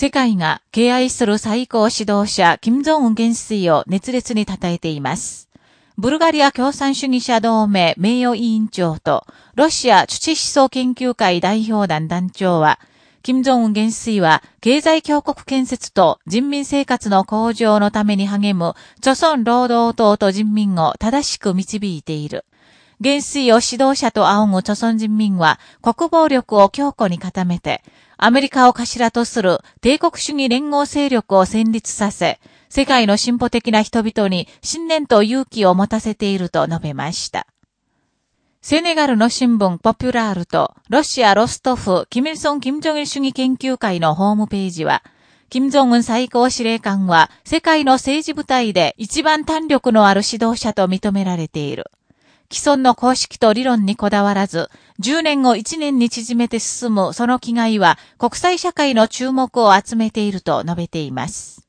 世界が敬愛する最高指導者、金正恩元帥を熱烈に称えています。ブルガリア共産主義者同盟名誉委員長と、ロシア土思想研究会代表団団長は、金正恩元帥は、経済強国建設と人民生活の向上のために励む、著村労働党と人民を正しく導いている。元帥を指導者と仰ぐ著村人民は、国防力を強固に固めて、アメリカを頭とする帝国主義連合勢力を戦立させ、世界の進歩的な人々に信念と勇気を持たせていると述べました。セネガルの新聞ポピュラールとロシアロストフ、キミルソン・キム・ジョギル主義研究会のホームページは、金正恩最高司令官は世界の政治部隊で一番弾力のある指導者と認められている。既存の公式と理論にこだわらず、10年を1年に縮めて進むその気概は国際社会の注目を集めていると述べています。